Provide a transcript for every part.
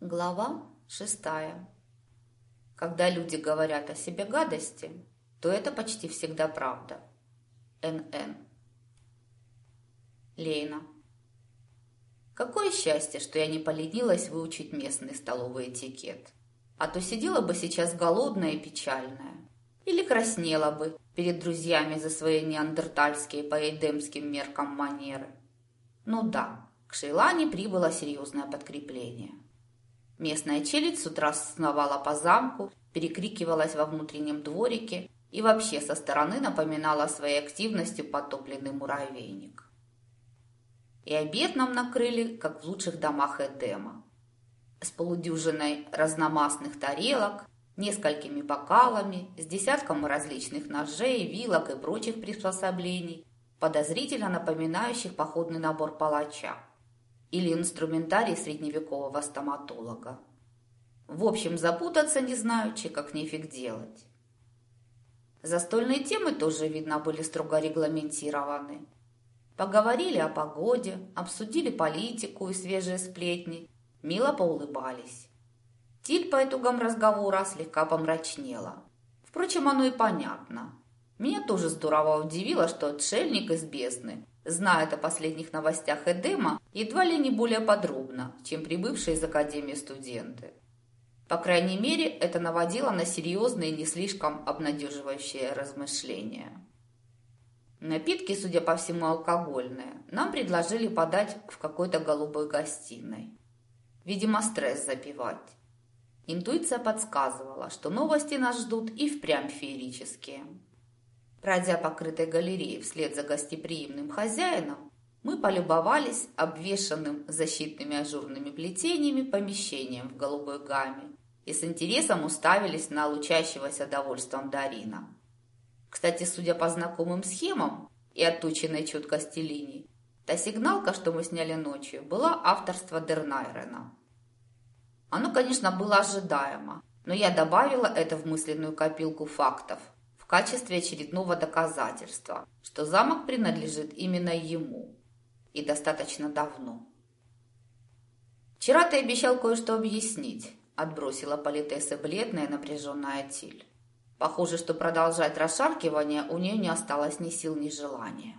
Глава шестая. Когда люди говорят о себе гадости, то это почти всегда правда. Н.Н. Лейна. Какое счастье, что я не поленилась выучить местный столовый этикет. А то сидела бы сейчас голодная и печальная. Или краснела бы перед друзьями за свои неандертальские по эдемским меркам манеры. Ну да, к Шейлане прибыло серьезное подкрепление – Местная челядь с утра сновала по замку, перекрикивалась во внутреннем дворике и вообще со стороны напоминала своей активностью потопленный муравейник. И обед нам накрыли, как в лучших домах Эдема. С полудюжиной разномастных тарелок, несколькими бокалами, с десятком различных ножей, вилок и прочих приспособлений, подозрительно напоминающих походный набор палача или инструментарий средневекового стоматолога. В общем, запутаться не знаючи, как нефиг делать. Застольные темы тоже, видно, были строго регламентированы. Поговорили о погоде, обсудили политику и свежие сплетни, мило поулыбались. Тиль по итогам разговора слегка помрачнела. Впрочем, оно и понятно. Меня тоже здорово удивило, что отшельник из бездны знает о последних новостях Эдема едва ли не более подробно, чем прибывшие из Академии студенты. По крайней мере, это наводило на серьезные не слишком обнадеживающие размышления. Напитки, судя по всему, алкогольные, нам предложили подать в какой-то голубой гостиной. Видимо, стресс запивать. Интуиция подсказывала, что новости нас ждут и впрямь феерические. Пройдя по крытой галерее вслед за гостеприимным хозяином, мы полюбовались обвешанным защитными ажурными плетениями помещением в голубой гамме и с интересом уставились на лучащегося довольством Дарина. Кстати, судя по знакомым схемам и отточенной четкости линий, та сигналка, что мы сняли ночью, была авторства Дернайрена. Оно, конечно, было ожидаемо, но я добавила это в мысленную копилку фактов – качестве очередного доказательства, что замок принадлежит именно ему. И достаточно давно. «Вчера ты обещал кое-что объяснить», – отбросила политесса бледная напряженная Тиль. Похоже, что продолжать расшаркивание у нее не осталось ни сил, ни желания.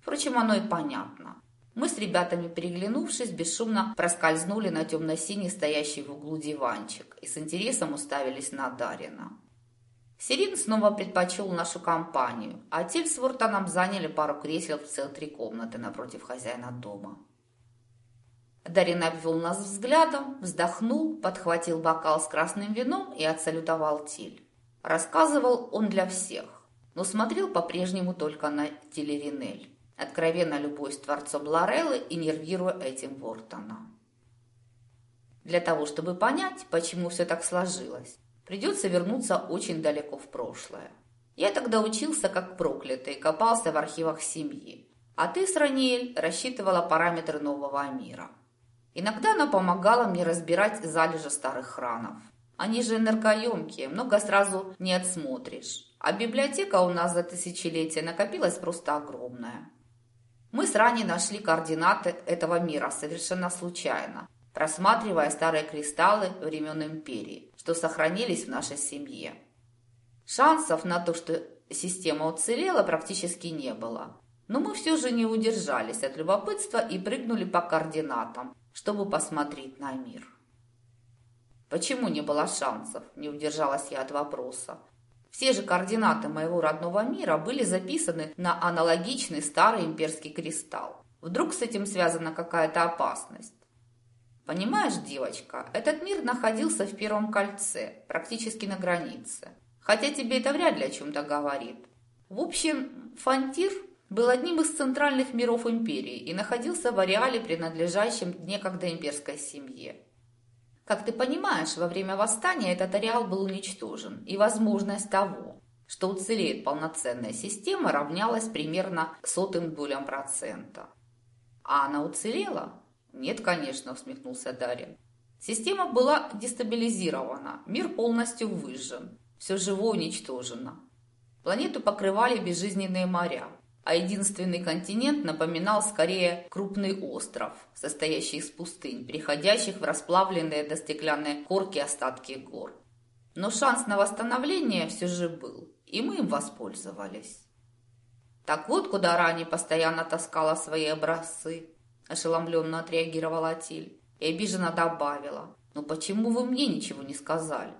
Впрочем, оно и понятно. Мы с ребятами, переглянувшись, бесшумно проскользнули на темно-синий стоящий в углу диванчик и с интересом уставились на Дарина. Сирин снова предпочел нашу компанию, а Тиль с Вортоном заняли пару кресел в центре комнаты напротив хозяина дома. Дарин обвел нас взглядом, вздохнул, подхватил бокал с красным вином и отсалютовал Тиль. Рассказывал он для всех, но смотрел по-прежнему только на Тилеринель, откровенно любуясь творцом Лореллы и нервируя этим Вортона. Для того, чтобы понять, почему все так сложилось, Придется вернуться очень далеко в прошлое. Я тогда учился как проклятый, копался в архивах семьи. А ты, Сраниэль, рассчитывала параметры нового мира. Иногда она помогала мне разбирать залежи старых хранов. Они же энергоемкие, много сразу не отсмотришь. А библиотека у нас за тысячелетия накопилась просто огромная. Мы с Раней нашли координаты этого мира совершенно случайно, просматривая старые кристаллы времен Империи что сохранились в нашей семье. Шансов на то, что система уцелела, практически не было. Но мы все же не удержались от любопытства и прыгнули по координатам, чтобы посмотреть на мир. Почему не было шансов? Не удержалась я от вопроса. Все же координаты моего родного мира были записаны на аналогичный старый имперский кристалл. Вдруг с этим связана какая-то опасность? Понимаешь, девочка, этот мир находился в первом кольце, практически на границе. Хотя тебе это вряд ли о чем-то говорит. В общем, Фантир был одним из центральных миров империи и находился в ареале, принадлежащем некогда имперской семье. Как ты понимаешь, во время восстания этот ареал был уничтожен, и возможность того, что уцелеет полноценная система, равнялась примерно сотым долям процента. А она уцелела? «Нет, конечно», – усмехнулся Дарья. Система была дестабилизирована, мир полностью выжжен, все живое уничтожено. Планету покрывали безжизненные моря, а единственный континент напоминал скорее крупный остров, состоящий из пустынь, переходящих в расплавленные до стеклянной корки остатки гор. Но шанс на восстановление все же был, и мы им воспользовались. Так вот, куда Рани постоянно таскала свои образцы, ошеломленно отреагировала Тиль и обиженно добавила. «Ну почему вы мне ничего не сказали?»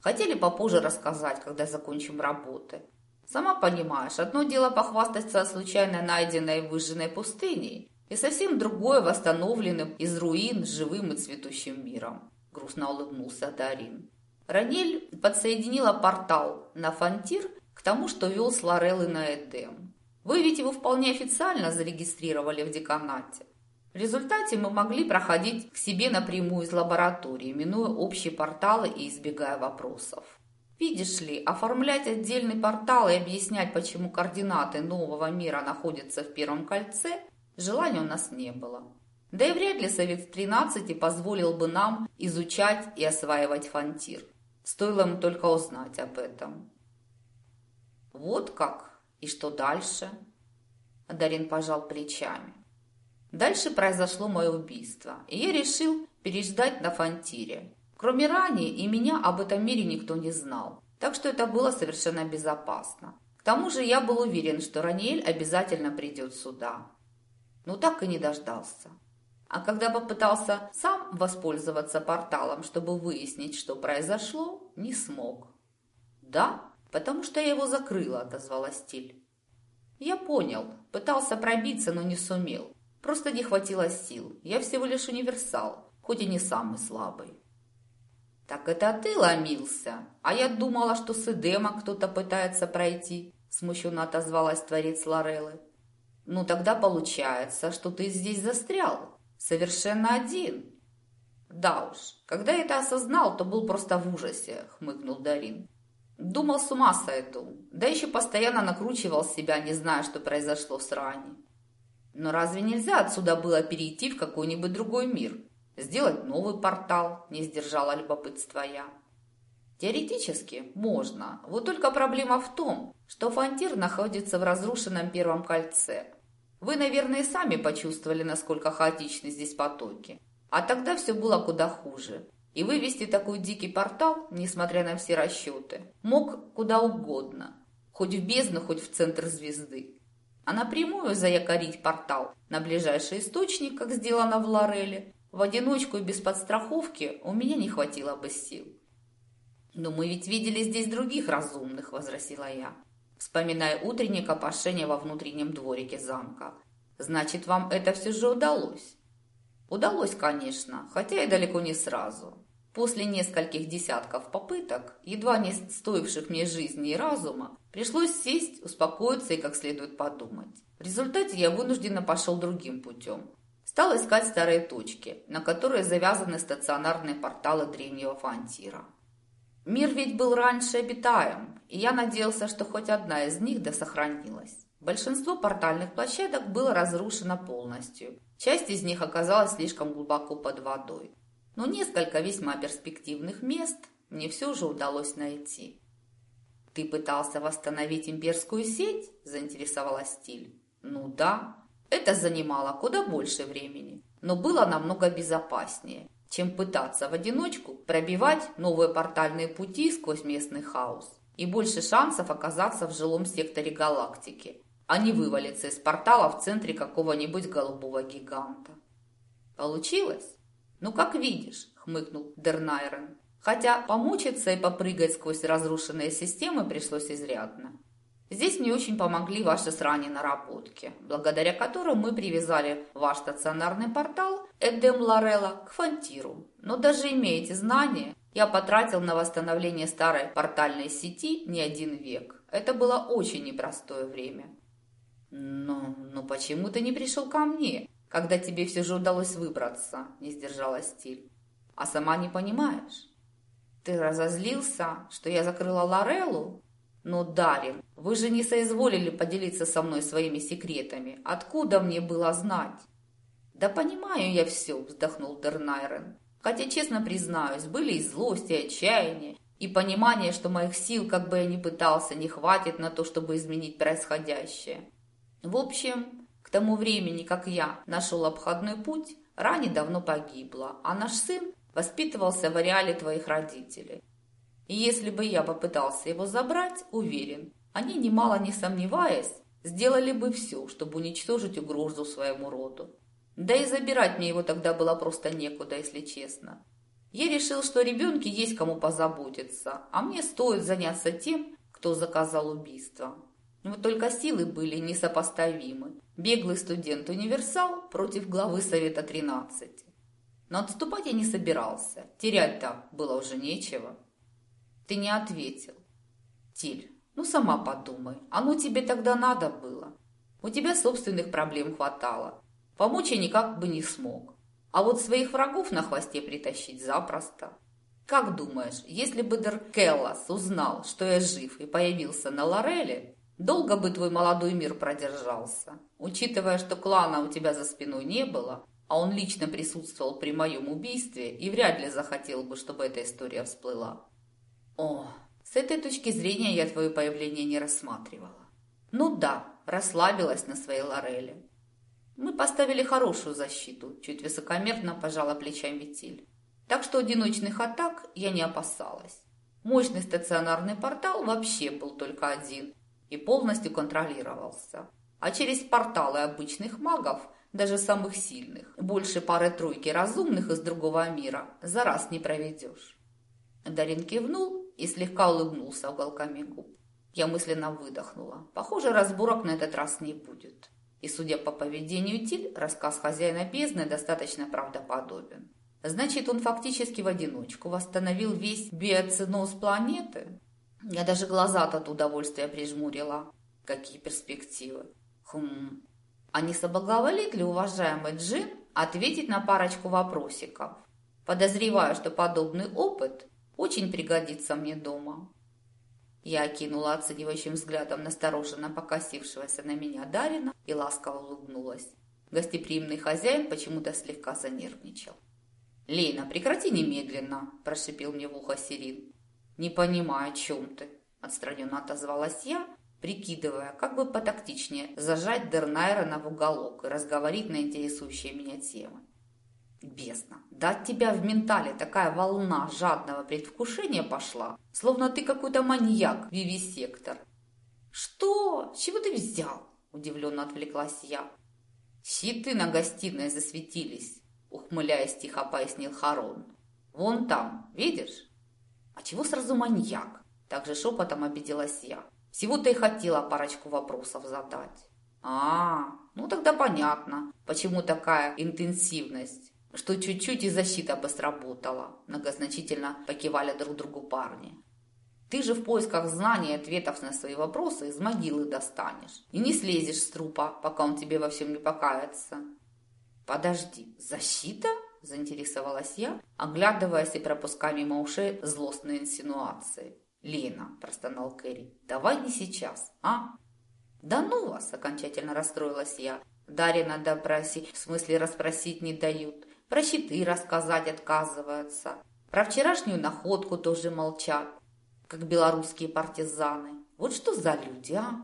«Хотели попозже рассказать, когда закончим работы. Сама понимаешь, одно дело похвастаться случайно найденной выжженной пустыней, и совсем другое восстановленным из руин живым и цветущим миром», грустно улыбнулся Дарин. Ранель подсоединила портал на Фантир к тому, что вел с Лореллы на Эдем. Вы ведь его вполне официально зарегистрировали в деканате. В результате мы могли проходить к себе напрямую из лаборатории, минуя общие порталы и избегая вопросов. Видишь ли, оформлять отдельный портал и объяснять, почему координаты нового мира находятся в первом кольце, желания у нас не было. Да и вряд ли Совет 13 позволил бы нам изучать и осваивать фантир. Стоило ему только узнать об этом. Вот как? И что дальше? Дарин пожал плечами. Дальше произошло мое убийство, и я решил переждать на фонтире. Кроме Рани и меня об этом мире никто не знал, так что это было совершенно безопасно. К тому же я был уверен, что Раниэль обязательно придет сюда. Но так и не дождался. А когда попытался сам воспользоваться порталом, чтобы выяснить, что произошло, не смог. «Да, потому что я его закрыла», – отозвалась Тиль. «Я понял. Пытался пробиться, но не сумел. Просто не хватило сил. Я всего лишь универсал, хоть и не самый слабый. «Так это ты ломился? А я думала, что с Эдема кто-то пытается пройти», смущенно отозвалась творец Лореллы. «Ну тогда получается, что ты здесь застрял. Совершенно один». «Да уж, когда я это осознал, то был просто в ужасе», хмыкнул Дарин. «Думал, с ума сойду. Да еще постоянно накручивал себя, не зная, что произошло с Рани. Но разве нельзя отсюда было перейти в какой-нибудь другой мир? Сделать новый портал, не сдержала любопытства я. Теоретически можно, вот только проблема в том, что Фантир находится в разрушенном первом кольце. Вы, наверное, сами почувствовали, насколько хаотичны здесь потоки. А тогда все было куда хуже. И вывести такой дикий портал, несмотря на все расчеты, мог куда угодно. Хоть в бездну, хоть в центр звезды а напрямую заякорить портал на ближайший источник, как сделано в Лореле, в одиночку и без подстраховки у меня не хватило бы сил. «Но мы ведь видели здесь других разумных», – возразила я, вспоминая утреннее копошение во внутреннем дворике замка. «Значит, вам это все же удалось?» «Удалось, конечно, хотя и далеко не сразу. После нескольких десятков попыток, едва не стоивших мне жизни и разума, пришлось сесть, успокоиться и как следует подумать. В результате я вынужденно пошел другим путем. Стал искать старые точки, на которые завязаны стационарные порталы древнего фантира. Мир ведь был раньше обитаем, и я надеялся, что хоть одна из них да сохранилась. Большинство портальных площадок было разрушено полностью. Часть из них оказалась слишком глубоко под водой но несколько весьма перспективных мест мне все же удалось найти. «Ты пытался восстановить имперскую сеть?» – заинтересовалась Стиль. «Ну да, это занимало куда больше времени, но было намного безопаснее, чем пытаться в одиночку пробивать новые портальные пути сквозь местный хаос и больше шансов оказаться в жилом секторе галактики, а не вывалиться из портала в центре какого-нибудь голубого гиганта. Получилось? «Ну, как видишь», – хмыкнул Дернайрон. Хотя помучиться и попрыгать сквозь разрушенные системы пришлось изрядно. Здесь мне очень помогли ваши с наработки, благодаря которым мы привязали ваш стационарный портал Эдем Лорелла к Фантиру. Но даже имея эти знания, я потратил на восстановление старой портальной сети не один век. Это было очень непростое время. «Но, но почему ты не пришел ко мне?» Когда тебе все же удалось выбраться», – не сдержала стиль. «А сама не понимаешь? Ты разозлился, что я закрыла Лореллу? Но, Дарин, вы же не соизволили поделиться со мной своими секретами. Откуда мне было знать?» «Да понимаю я все», – вздохнул Дернайрен. «Хотя, честно признаюсь, были и злость, и отчаяние, и понимание, что моих сил, как бы я ни пытался, не хватит на то, чтобы изменить происходящее. В общем, к тому времени, как я нашел обходной путь, Рани давно погибла, а наш сын воспитывался в ареале твоих родителей. И если бы я попытался его забрать, уверен, они, немало не сомневаясь, сделали бы все, чтобы уничтожить угрозу своему роду. Да и забирать мне его тогда было просто некуда, если честно. Я решил, что ребенке есть кому позаботиться, а мне стоит заняться тем, кто заказал убийство. Вот только силы были несопоставимы. Беглый студент-универсал против главы Совета 13. Но отступать я не собирался. Терять-то было уже нечего. Ты не ответил. Тиль, ну сама подумай, оно тебе тогда надо было. У тебя собственных проблем хватало. Помочь я никак бы не смог. А вот своих врагов на хвосте притащить запросто. Как думаешь, если бы Деркеллас узнал, что я жив и появился на Лореле, долго бы твой молодой мир продержался? Учитывая, что клана у тебя за спиной не было, а он лично присутствовал при моем убийстве и вряд ли захотел бы, чтобы эта история всплыла. О, с этой точки зрения я твое появление не рассматривала. Ну да, расслабилась на своей Лореле. Мы поставили хорошую защиту, чуть высокомерно пожала плечами Тиль. Так что одиночных атак я не опасалась. Мощный стационарный портал вообще был только один и полностью контролировался. А через порталы обычных магов – даже самых сильных. Больше пары-тройки разумных из другого мира за раз не проведешь. Дарин кивнул и слегка улыбнулся уголками губ. Я мысленно выдохнула. Похоже, разборок на этот раз не будет. И, судя по поведению Тиль, рассказ хозяина бездны достаточно правдоподобен. Значит, он фактически в одиночку восстановил весь биоциноз планеты? Я даже глаза от удовольствия прижмурила. Какие перспективы. Хм, а не соблаговолит ли уважаемый Джин ответить на парочку вопросиков? Подозреваю, что подобный опыт очень пригодится мне дома. Я окинула оценивающим взглядом настороженно покосившегося на меня Дарина и ласково улыбнулась. Гостеприимный хозяин почему-то слегка занервничал. «Лейна, прекрати немедленно!» – прошипел мне в ухо Сирин. «Не понимаю, о чем ты!» – отстраненно отозвалась я прикидывая, как бы потактичнее зажать Дернайрона в уголок и разговорить на интересующие меня темы. Бездна, да от тебя в ментале такая волна жадного предвкушения пошла, словно ты какой-то маньяк, вивисектор. Что? Чего ты взял? Удивленно отвлеклась я. Щиты на гостиной засветились, ухмыляясь тихо пояснил Харон. Вон там, видишь? А чего сразу маньяк? Также шепотом обиделась я. Всего-то и хотела парочку вопросов задать. А, ну тогда понятно, почему такая интенсивность, что чуть-чуть и защита бы сработала. Многозначительно покивали друг другу парни. Ты же в поисках знаний и ответов на свои вопросы из могилы достанешь. И не слезешь с трупа, пока он тебе во всем не покается. Подожди, защита? Заинтересовалась я, оглядываясь и пропуская мимо ушей злостные инсинуации. «Лена», – простонал Кэрри, – «давай не сейчас, а?» «Да ну вас!» – окончательно расстроилась я. Дарья допросить, в смысле расспросить не дают. Про щиты рассказать отказываются. Про вчерашнюю находку тоже молчат, как белорусские партизаны. Вот что за люди, а?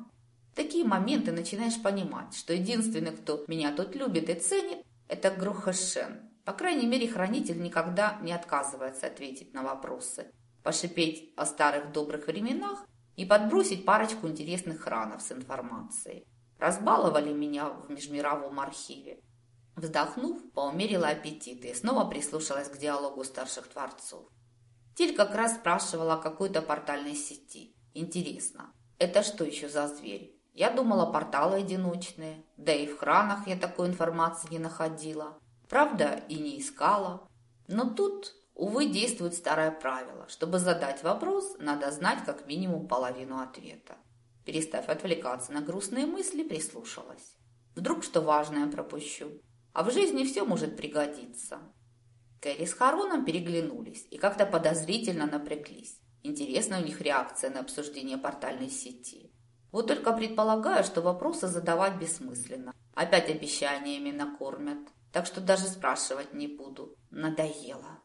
Такие моменты начинаешь понимать, что единственный, кто меня тут любит и ценит, это Грухашен. По крайней мере, хранитель никогда не отказывается ответить на вопросы пошипеть о старых добрых временах и подбросить парочку интересных хранов с информацией. Разбаловали меня в межмировом архиве. Вздохнув, поумерила аппетиты и снова прислушалась к диалогу старших творцов. Тиль как раз спрашивала о какой-то портальной сети. Интересно, это что еще за зверь? Я думала, порталы одиночные, да и в хранах я такой информации не находила. Правда, и не искала. Но тут Увы, действует старое правило. Чтобы задать вопрос, надо знать как минимум половину ответа. Перестав отвлекаться на грустные мысли, прислушалась. Вдруг что важное пропущу. А в жизни все может пригодиться. Кэрри с Хароном переглянулись и как-то подозрительно напряглись. Интересна у них реакция на обсуждение портальной сети. Вот только предполагаю, что вопросы задавать бессмысленно. Опять обещаниями накормят. Так что даже спрашивать не буду. Надоело.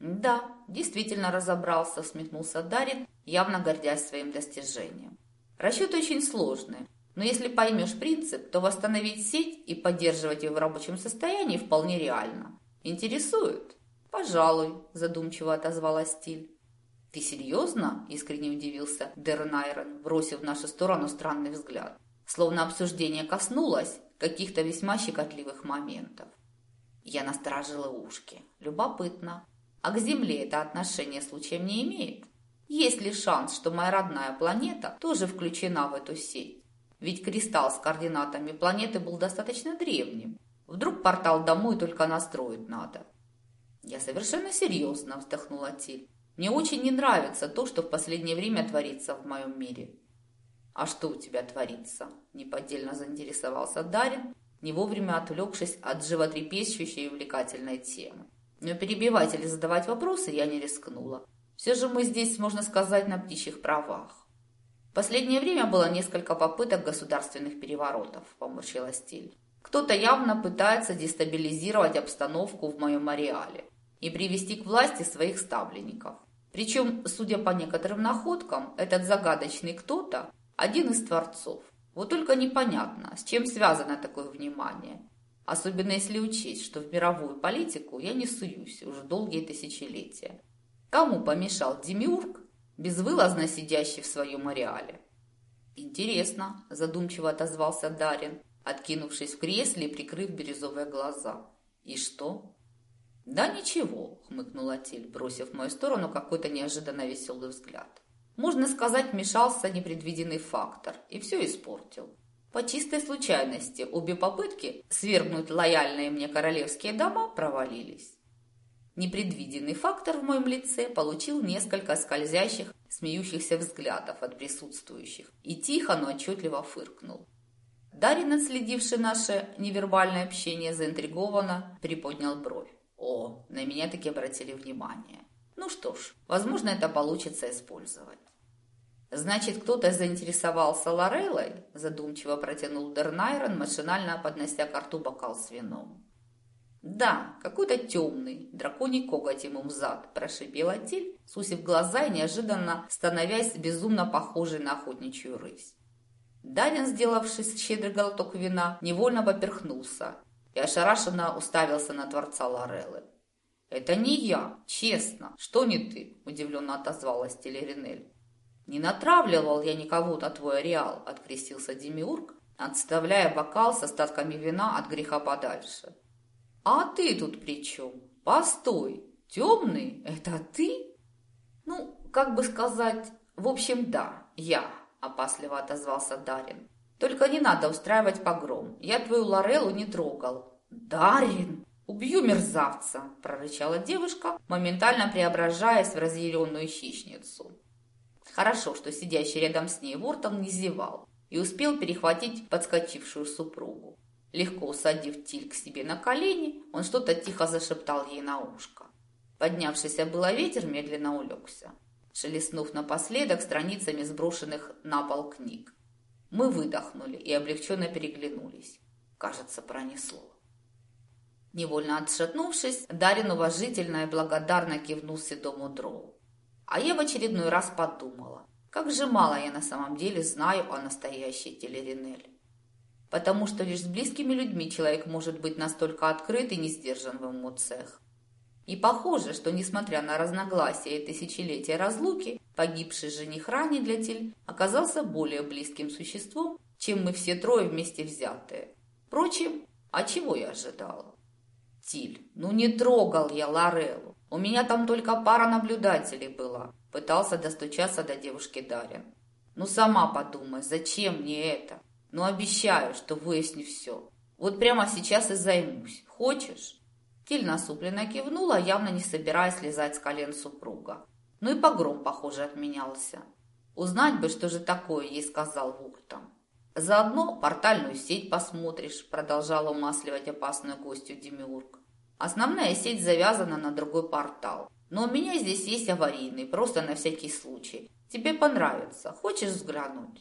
«Да, действительно разобрался», – смехнулся Дарин, явно гордясь своим достижением. «Расчеты очень сложные, Но если поймешь принцип, то восстановить сеть и поддерживать ее в рабочем состоянии вполне реально. Интересует? Пожалуй, задумчиво отозвалась Стиль. «Ты серьезно?» – искренне удивился Дерн Айрон, бросив в нашу сторону странный взгляд. Словно обсуждение коснулось каких-то весьма щекотливых моментов. Я насторожила ушки. Любопытно. А к Земле это отношение случаем не имеет? Есть ли шанс, что моя родная планета тоже включена в эту сеть? Ведь кристалл с координатами планеты был достаточно древним. Вдруг портал домой только настроить надо. Я совершенно серьезно вздохнула Тиль. Мне очень не нравится то, что в последнее время творится в моем мире. А что у тебя творится? Неподдельно заинтересовался Дарин, не вовремя отвлекшись от животрепещущей и увлекательной темы. Но перебивать или задавать вопросы я не рискнула. Все же мы здесь, можно сказать, на птичьих правах. В последнее время было несколько попыток государственных переворотов, поморщила стиль. Кто-то явно пытается дестабилизировать обстановку в моем ареале и привести к власти своих ставленников. Причем, судя по некоторым находкам, этот загадочный кто-то – один из творцов. Вот только непонятно, с чем связано такое внимание. Особенно если учесть, что в мировую политику я не суюсь уже долгие тысячелетия. Кому помешал Демиург, безвылазно сидящий в своем ареале? «Интересно», – задумчиво отозвался Дарин, откинувшись в кресле и прикрыв бирюзовые глаза. «И что?» «Да ничего», – хмыкнула Тиль, бросив в мою сторону какой-то неожиданно веселый взгляд. Можно сказать, вмешался непредвиденный фактор и все испортил. По чистой случайности обе попытки свергнуть лояльные мне королевские дома провалились. Непредвиденный фактор в моем лице получил несколько скользящих, смеющихся взглядов от присутствующих и тихо, но отчетливо фыркнул. Дарин, отследивший наше невербальное общение, заинтригованно приподнял бровь. О, на меня таки обратили внимание. Ну что ж, возможно, это получится использовать. «Значит, кто-то заинтересовался Лореллой?» – задумчиво протянул Дернайрон, машинально поднося к рту бокал с вином. «Да, какой-то темный, драконий коготь ему взад», – прошипела Тиль, сусив глаза и неожиданно становясь безумно похожей на охотничью рысь. Данин, сделавшись щедрый глоток вина, невольно поперхнулся и ошарашенно уставился на Творца Лореллы. «Это не я, честно. Что не ты?» – удивленно отозвалась Телеринель. «Не натравливал я никого на твой ареал», – открестился Демиург, отставляя бокал с остатками вина от греха подальше. «А ты тут при чем? Постой, темный, это ты?» «Ну, как бы сказать, в общем, да, я», – опасливо отозвался Дарин. «Только не надо устраивать погром, я твою Лореллу не трогал». «Дарин!» «Убью мерзавца!» – прорычала девушка, моментально преображаясь в разъяренную хищницу. Хорошо, что сидящий рядом с ней Вортон не зевал и успел перехватить подскочившую супругу. Легко усадив Тиль к себе на колени, он что-то тихо зашептал ей на ушко. Поднявшийся было ветер медленно улегся, шелестнув напоследок страницами сброшенных на пол книг. Мы выдохнули и облегченно переглянулись. Кажется, пронесло. Невольно отшатнувшись, Дарин уважительно и благодарно кивнул седому дроу. А я в очередной раз подумала, как же мало я на самом деле знаю о настоящей Телеринель. Потому что лишь с близкими людьми человек может быть настолько открыт и не сдержан в эмоциях. И похоже, что несмотря на разногласия и тысячелетия разлуки, погибший жених Рани для Тель оказался более близким существом, чем мы все трое вместе взятые. Впрочем, а чего я ожидала? Тиль, ну не трогал я Лореллу. У меня там только пара наблюдателей была. Пытался достучаться до девушки Дарья. Ну сама подумай, зачем мне это? Ну обещаю, что выясню все. Вот прямо сейчас и займусь. Хочешь? Тиль насупленно кивнула, явно не собираясь слезать с колен супруга. Ну и погром, похоже, отменялся. Узнать бы, что же такое ей сказал Вуртом. Заодно портальную сеть посмотришь, продолжала умасливать опасную гостью Демиург. Основная сеть завязана на другой портал. Но у меня здесь есть аварийный, просто на всякий случай. Тебе понравится. Хочешь взглянуть?»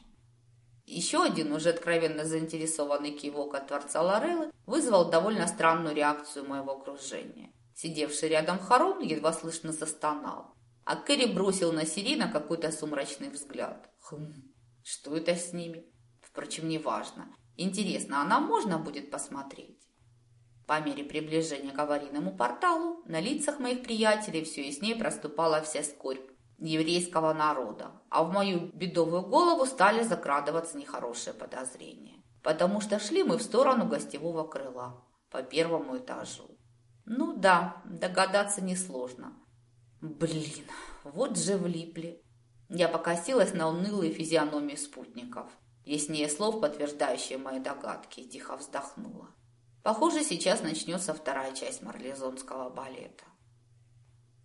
Еще один уже откровенно заинтересованный кивок от Творца Лореллы вызвал довольно странную реакцию моего окружения. Сидевший рядом Харон едва слышно застонал, а Кэрри бросил на Сирина какой-то сумрачный взгляд. Хм, что это с ними? Впрочем, неважно. Интересно, а нам можно будет посмотреть? По мере приближения к аварийному порталу на лицах моих приятелей все яснее проступала вся скорбь еврейского народа, а в мою бедовую голову стали закрадываться нехорошие подозрения, потому что шли мы в сторону гостевого крыла по первому этажу. Ну да, догадаться несложно. Блин, вот же влипли. Я покосилась на унылые физиономии спутников. Яснее слов, подтверждающие мои догадки, тихо вздохнула. Похоже, сейчас начнется вторая часть марлезонского балета.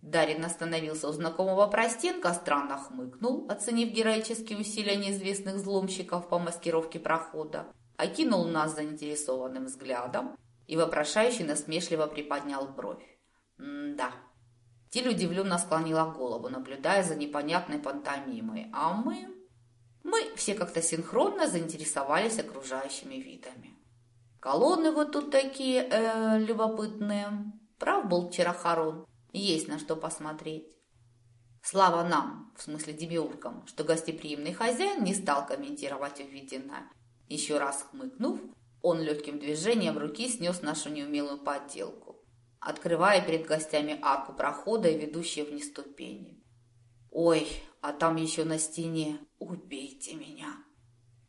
Дарин остановился у знакомого простенка, странно хмыкнул, оценив героические усилия неизвестных взломщиков по маскировке прохода, окинул нас заинтересованным взглядом и вопрошающе насмешливо приподнял бровь. М-да. Тиль удивленно склонила голову, наблюдая за непонятной пантомимой, а мы... Мы все как-то синхронно заинтересовались окружающими видами. Колонны вот тут такие э, любопытные. Прав был Чарахарон. Есть на что посмотреть. Слава нам, в смысле демиургам, что гостеприимный хозяин не стал комментировать увиденное. Еще раз хмыкнув, он легким движением руки снес нашу неумелую подделку, открывая перед гостями арку прохода и ведущие вниз ступени. Ой, а там еще на стене «Убейте меня!»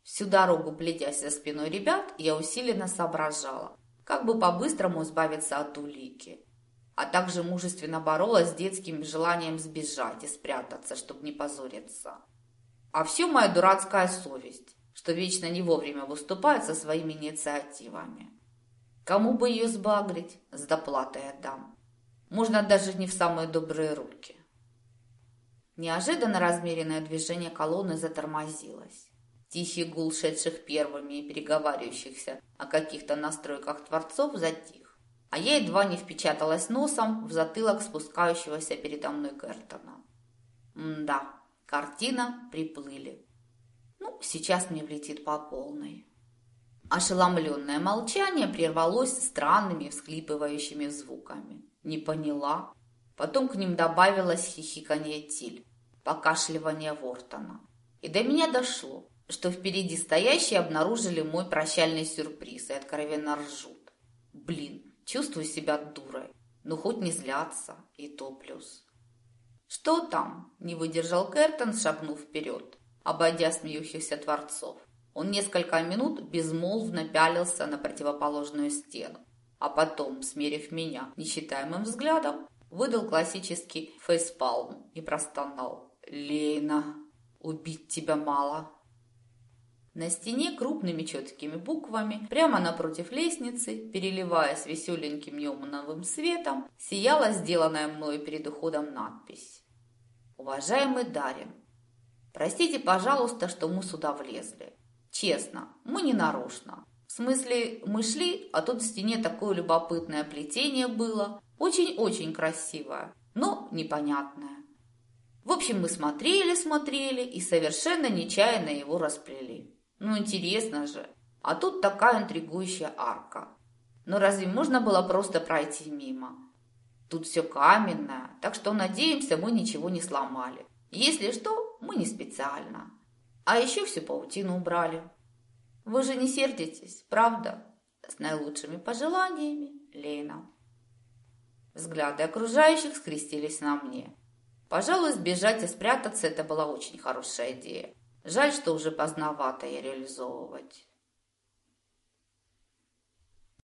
Всю дорогу, плетясь за спиной ребят, я усиленно соображала, как бы по-быстрому избавиться от улики, а также мужественно боролась с детским желанием сбежать и спрятаться, чтобы не позориться. А все моя дурацкая совесть, что вечно не вовремя выступает со своими инициативами. Кому бы ее сбагрить, с доплатой отдам. Можно даже не в самые добрые руки. Неожиданно размеренное движение колонны затормозилось. Тихий гул шедших первыми и переговаривающихся о каких-то настройках творцов затих, а я едва не впечаталась носом в затылок спускающегося передо мной Гертона. да, картина приплыли. Ну, сейчас мне влетит по полной. Ошеломленное молчание прервалось странными всхлипывающими звуками. Не поняла. Потом к ним добавилось хихиканье Тиль, покашливание Вортона. И до меня дошло что впереди стоящие обнаружили мой прощальный сюрприз и откровенно ржут. Блин, чувствую себя дурой, но хоть не злятся, и то плюс. «Что там?» – не выдержал Кертон, шагнув вперед, обойдя смеющихся творцов. Он несколько минут безмолвно пялился на противоположную стену, а потом, смерив меня несчитаемым взглядом, выдал классический фейспалм и простонал. «Лейна, убить тебя мало!» На стене крупными четкими буквами, прямо напротив лестницы, переливаясь веселеньким неоновым светом, сияла сделанная мной перед уходом надпись. «Уважаемый Дарин, простите, пожалуйста, что мы сюда влезли. Честно, мы не нарочно. В смысле, мы шли, а тут в стене такое любопытное плетение было, очень-очень красивое, но непонятное. В общем, мы смотрели-смотрели и совершенно нечаянно его расплели. Ну, интересно же. А тут такая интригующая арка. Но разве можно было просто пройти мимо? Тут все каменное, так что, надеемся, мы ничего не сломали. Если что, мы не специально. А еще всю паутину убрали. Вы же не сердитесь, правда? С наилучшими пожеланиями, Лена. Взгляды окружающих скрестились на мне. Пожалуй, сбежать и спрятаться – это была очень хорошая идея. Жаль, что уже поздновато ее реализовывать.